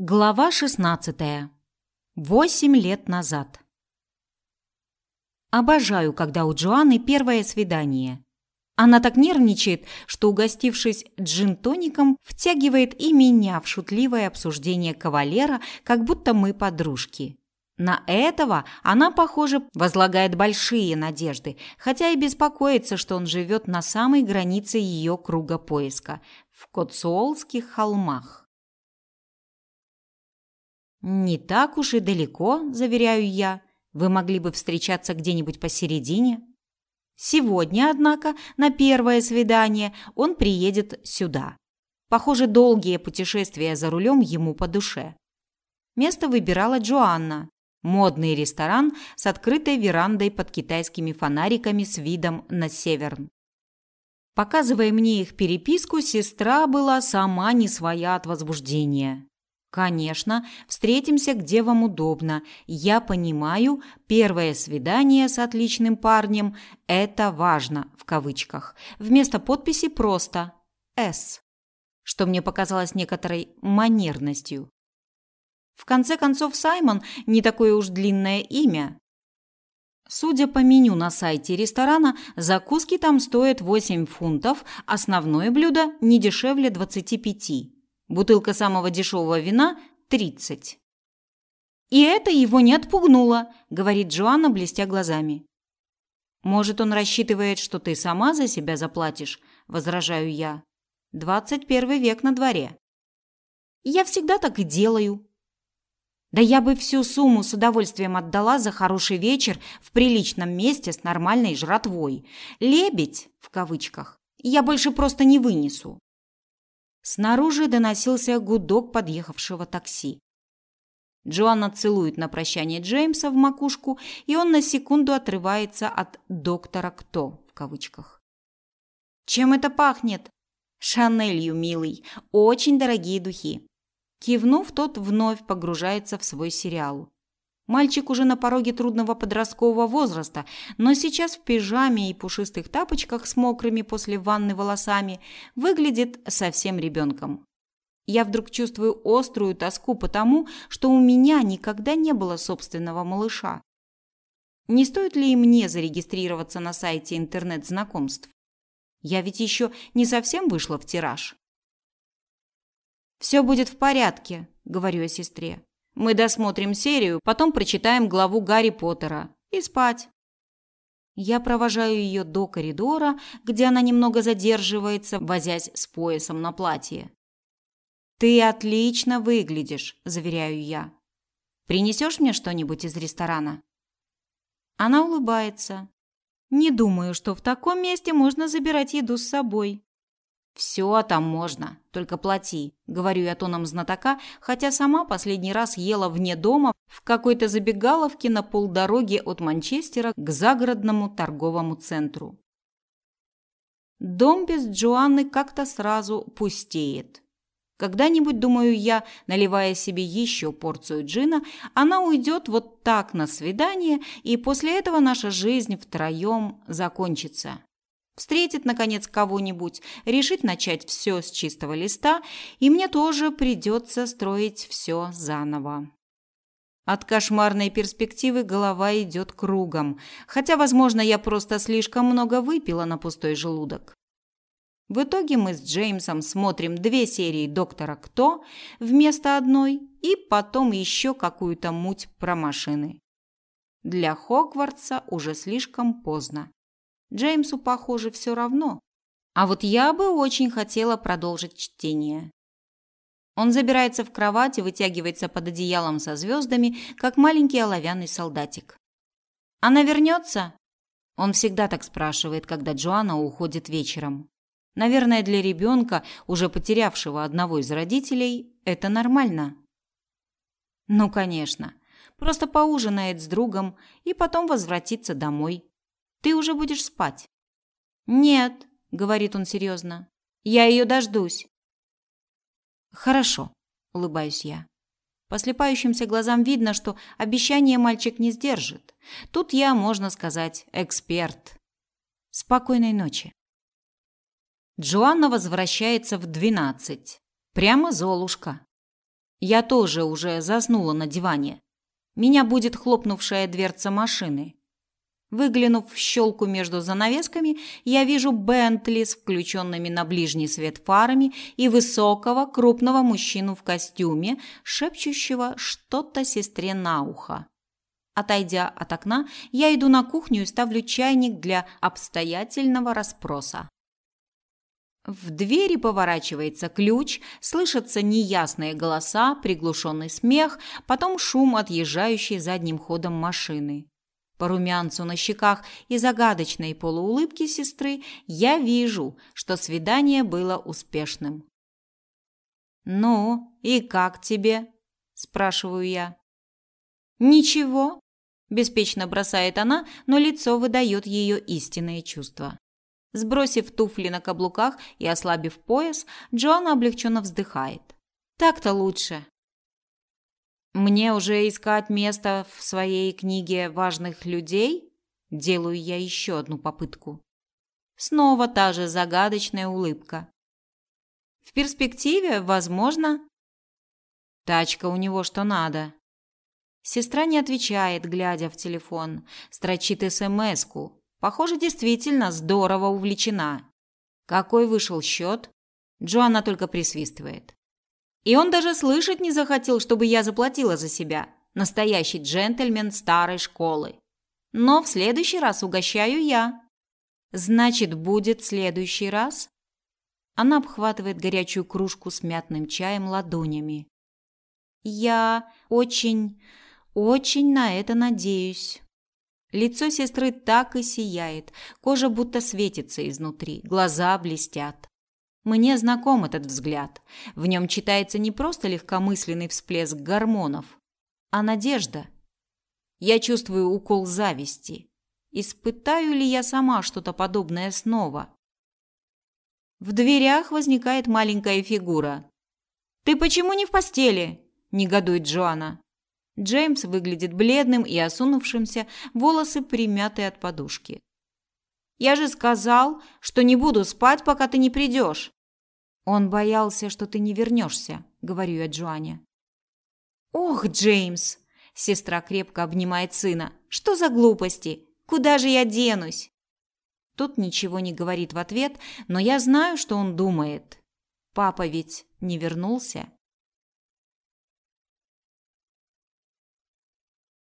Глава 16. Восемь лет назад. Обожаю, когда у Джоанны первое свидание. Она так нервничает, что, угостившись джин-тоником, втягивает и меня в шутливое обсуждение кавалера, как будто мы подружки. На этого она, похоже, возлагает большие надежды, хотя и беспокоится, что он живет на самой границе ее круга поиска – в Коцуолских холмах. Не так уж и далеко, заверяю я. Вы могли бы встречаться где-нибудь посередине. Сегодня, однако, на первое свидание он приедет сюда. Похоже, долгие путешествия за рулем ему по душе. Место выбирала Джоанна. Модный ресторан с открытой верандой под китайскими фонариками с видом на северн. Показывая мне их переписку, сестра была сама не своя от возбуждения. Конечно, встретимся, где вам удобно. Я понимаю, первое свидание с отличным парнем это важно в кавычках. Вместо подписи просто С, что мне показалось некоторой манерностью. В конце концов, Саймон не такое уж длинное имя. Судя по меню на сайте ресторана, закуски там стоят 8 фунтов, основное блюдо не дешевле 25. Бутылка самого дешевого вина – 30. «И это его не отпугнуло», – говорит Джоанна, блестя глазами. «Может, он рассчитывает, что ты сама за себя заплатишь?» – возражаю я. «Двадцать первый век на дворе». «Я всегда так и делаю». «Да я бы всю сумму с удовольствием отдала за хороший вечер в приличном месте с нормальной жратвой. Лебедь, в кавычках, я больше просто не вынесу». Снаружи доносился гудок подъехавшего такси. Джоанна целует на прощание Джеймса в макушку, и он на секунду отрывается от доктора кто в кавычках. Чем это пахнет? Шанелью, милый. Очень дорогие духи. Кивнув, тот вновь погружается в свой сериал. Мальчик уже на пороге трудного подросткового возраста, но сейчас в пижаме и пушистых тапочках с мокрыми после ванны волосами выглядит совсем ребенком. Я вдруг чувствую острую тоску по тому, что у меня никогда не было собственного малыша. Не стоит ли и мне зарегистрироваться на сайте интернет-знакомств? Я ведь еще не совсем вышла в тираж. «Все будет в порядке», — говорю я сестре. Мы досмотрим серию, потом прочитаем главу Гарри Поттера и спать. Я провожаю ее до коридора, где она немного задерживается, возясь с поясом на платье. Ты отлично выглядишь, заверяю я. Принесешь мне что-нибудь из ресторана? Она улыбается. Не думаю, что в таком месте можно забирать еду с собой. Все там можно, только плати, говорю я тоном знатока, хотя сама последний раз ела вне дома в какой-то забегаловке на полдороги от Манчестера к загородному торговому центру. Дом без Джоанны как-то сразу пустеет. Когда-нибудь, думаю я, наливая себе еще порцию джина, она уйдет вот так на свидание, и после этого наша жизнь втроем закончится встретит, наконец, кого-нибудь, решит начать все с чистого листа, и мне тоже придется строить все заново. От кошмарной перспективы голова идет кругом, хотя, возможно, я просто слишком много выпила на пустой желудок. В итоге мы с Джеймсом смотрим две серии «Доктора Кто» вместо одной и потом еще какую-то муть про машины. Для Хогвартса уже слишком поздно. Джеймсу, похоже, все равно. А вот я бы очень хотела продолжить чтение. Он забирается в кровать и вытягивается под одеялом со звездами, как маленький оловянный солдатик. Она вернется? Он всегда так спрашивает, когда Джоанна уходит вечером. Наверное, для ребенка, уже потерявшего одного из родителей, это нормально. Ну, конечно. Просто поужинает с другом и потом возвратится домой. Ты уже будешь спать. Нет, говорит он серьезно. Я ее дождусь. Хорошо, улыбаюсь я. По слепающимся глазам видно, что обещание мальчик не сдержит. Тут я, можно сказать, эксперт. Спокойной ночи. Джоанна возвращается в двенадцать. Прямо Золушка. Я тоже уже заснула на диване. Меня будет хлопнувшая дверца машины. Выглянув в щелку между занавесками, я вижу Бентли с включенными на ближний свет фарами и высокого, крупного мужчину в костюме, шепчущего что-то сестре на ухо. Отойдя от окна, я иду на кухню и ставлю чайник для обстоятельного расспроса. В двери поворачивается ключ, слышатся неясные голоса, приглушенный смех, потом шум отъезжающей задним ходом машины. По румянцу на щеках и загадочной полуулыбке сестры я вижу, что свидание было успешным. «Ну, и как тебе?» – спрашиваю я. «Ничего», – беспечно бросает она, но лицо выдает ее истинные чувства. Сбросив туфли на каблуках и ослабив пояс, Джоанна облегченно вздыхает. Так-то лучше. Мне уже искать место в своей книге важных людей? Делаю я еще одну попытку. Снова та же загадочная улыбка. В перспективе, возможно, тачка у него что надо. Сестра не отвечает, глядя в телефон, строчит СМСку, Похоже, действительно здорово увлечена. Какой вышел счет? Джоанна только присвистывает. И он даже слышать не захотел, чтобы я заплатила за себя. Настоящий джентльмен старой школы. Но в следующий раз угощаю я. Значит, будет следующий раз? Она обхватывает горячую кружку с мятным чаем ладонями. Я очень, очень на это надеюсь. Лицо сестры так и сияет, кожа будто светится изнутри, глаза блестят. Мне знаком этот взгляд. В нем читается не просто легкомысленный всплеск гормонов, а надежда. Я чувствую укол зависти. Испытаю ли я сама что-то подобное снова? В дверях возникает маленькая фигура. «Ты почему не в постели?» – негодует Джоанна. Джеймс выглядит бледным и осунувшимся, волосы примяты от подушки. Я же сказал, что не буду спать, пока ты не придешь. Он боялся, что ты не вернешься, говорю я Джоанне. Ох, Джеймс, сестра крепко обнимает сына. Что за глупости? Куда же я денусь? Тот ничего не говорит в ответ, но я знаю, что он думает. Папа ведь не вернулся.